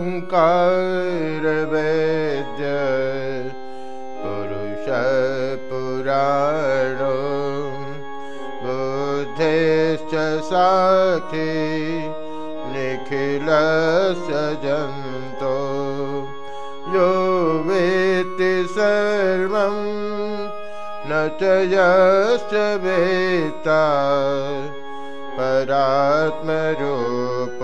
ओङ्कार वैद्य पुरुष पुराणो बुद्धेश्च साखी निखिलस्य जन्तो यो वेत्ति सर्वं न च यश्च वेत्ता। परात्मरूपो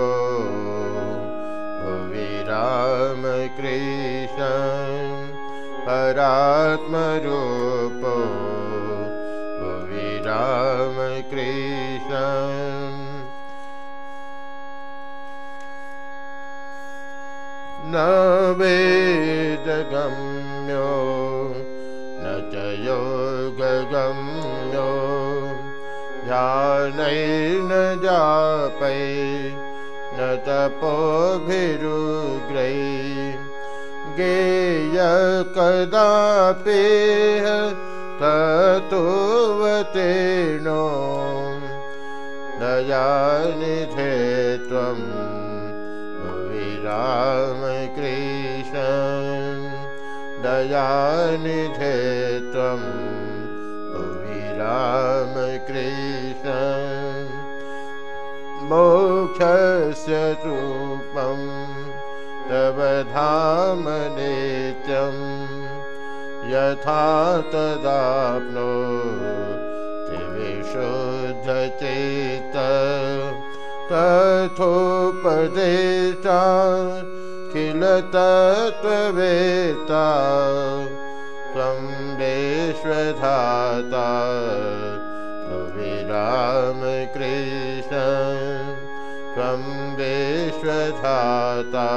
रामकृष्ण परात्मरूपो भुवि रामकृष्ण न वेदगम्यो न च योगगम्यो ध्यानैर्न जापै न तपोभिरुग्रै गेय कदापेह ततोवतेनो दयानिधे त्वं विरामकृष्ण दयानिधे त्वम् रामकृष्ण मोक्षस्य रूपं तव धाम नित्यं यथा तदाप्नो विशुद्धचेत तथोपदेशा किल तत्त्ववेता त्वं विश्वधाता विरामकृष्ण त्वं विश्वधाता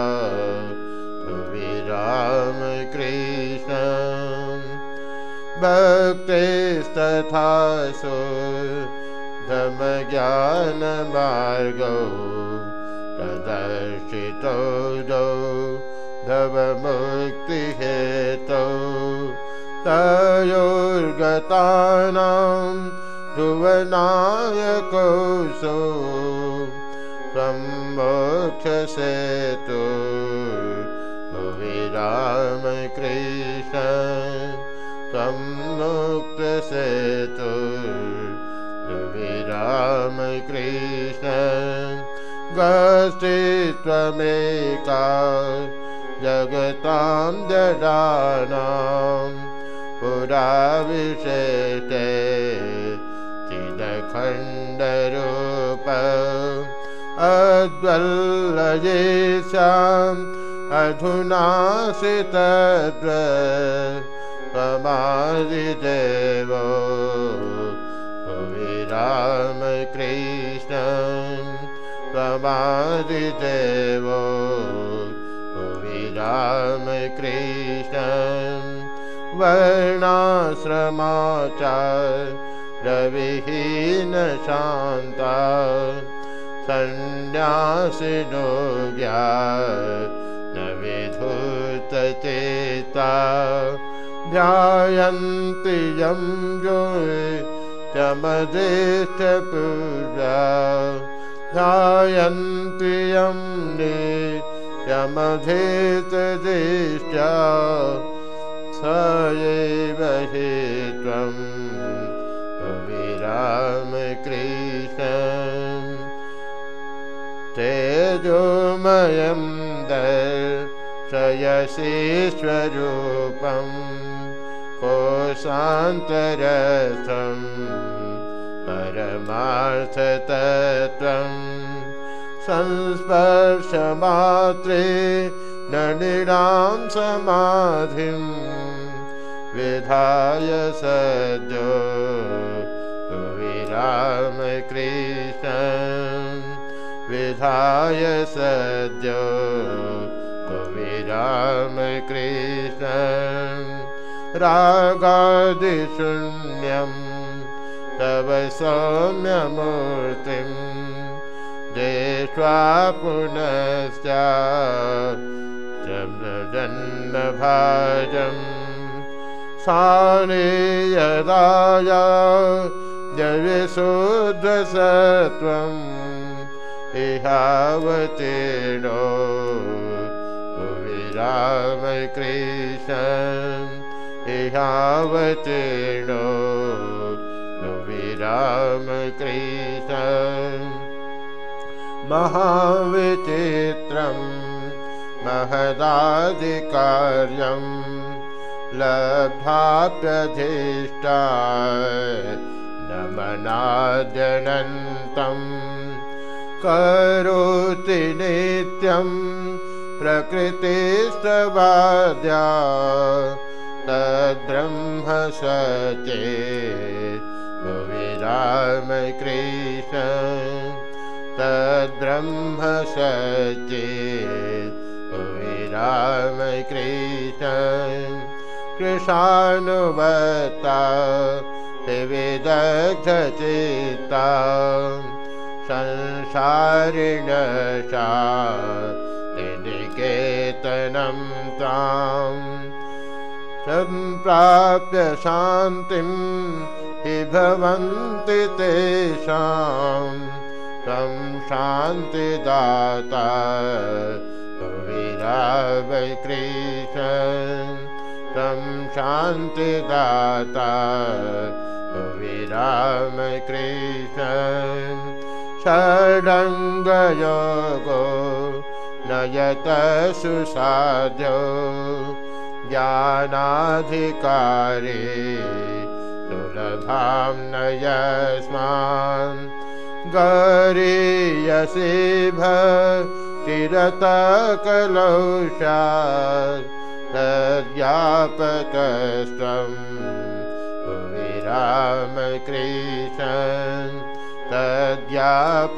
विरामकृष्ण भक्तेस्तथासु धमज्ञानमार्गौ प्रदर्शितो दौ धवमुक्तिहेतौ तयोर्गतानां भुवनायकोऽसौ त्वं मोक्षसेतु रामकृष्ण त्वं मुक्तसेतु रामकृष्ण गस्ति त्वमेका जगतां जडानाम् पुराविशेषे चिदखण्डरूप अद्वल्लयेषाम् अधुनासितद्व त्वमादिदेवो रामकृष्ण त्वमादिदेवो रामकृष्ण वर्णाश्रमाचा रविहीन शान्ता सन्न्यासिनो ज्ञा न विधूतचेता। ध्यायन्ति यं यो यं एव हि त्वं विरामकृष्ण तेजोमयं दर्शयसीश्वरूपं कोशान्तरथं परमार्थतत्त्वं संस्पर्शमात्रे नृणां समाधिं विधाय सद्यो विरामकृष्ण विधाय सद्यो विरामकृष्ण रागादिशून्यं तव सौम्यमूर्तिं देष्ट्वा पुनश्च जन्मभाजम् साने यदाय जविशुद्धसत्वम् इहावतीर्णो रामकृष्ण इहावतीर्णो नु विरामकृष्ण महाविचित्रं महदादिकार्यं लब्धाप्यधिष्ठा नमनाजनन्तं करोति नित्यं प्रकृतिस्तवाद्या तद्ब्रह्म सचे रामकृष्ण तद्ब्रह्म सचे रामकृष्ण कृशानुवता विविदग्धचिता संसारिणशा निकेतनं ताम् सम्प्राप्य शान्तिं हि भवन्ति तेषां। तं शान्तिदाता विरावैकृष्ण तं शान्तिदाता विरामकृष्ण षडङ्गयोगो नयत सुसाध्यो ज्ञानाधिकारे सुलभां नयस्मान् गरीयसि भतिरतकलौषात् तद्व्यापकस्त्वं विरामकृष्ण तद्व्यापकस्त्वां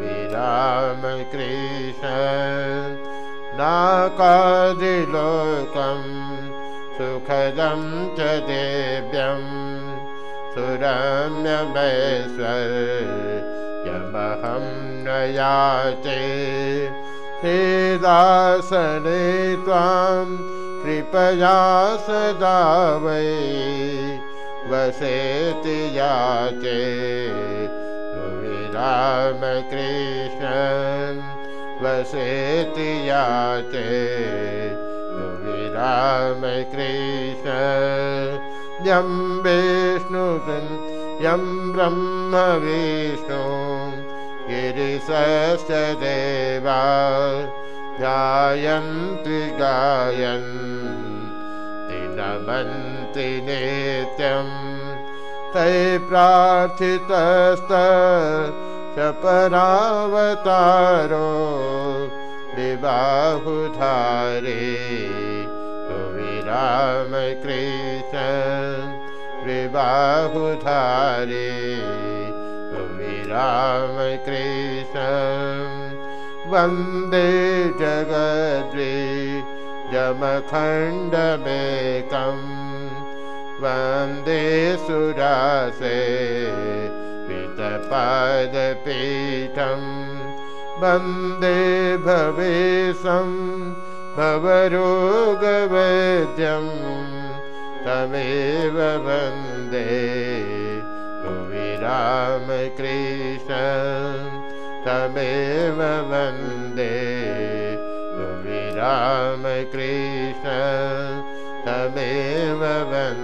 विरामकृष्ण नाकादिलोकं सुखदं च देव्यं सुरम्यमैश्वर्यमहं न याचे श्रीदासने त्वां कृपया सदा वै वसेति याचे। विरामकृष्ण वसेति याचे। विरामकृष्ण यं विष्णु यं ब्रह्म विष्णु। गिरिशश्च देवा ध्यायन्ति गायन् नमन्ति नित्यं। तै प्रार्थितस्त परावतारो विबाहुधारे विरामकृष्ण विबाहुधारे विरामकृष्ण वन्दे जगद्वि जमखण्डमेकं वन्दे सुरासे पितपादपीठं वन्दे भवेशं भवरोगवैद्यं तमेव वन्दे विरामकृष्ण तमेव वन्दे विरामकृष्ण तमेव वन्दे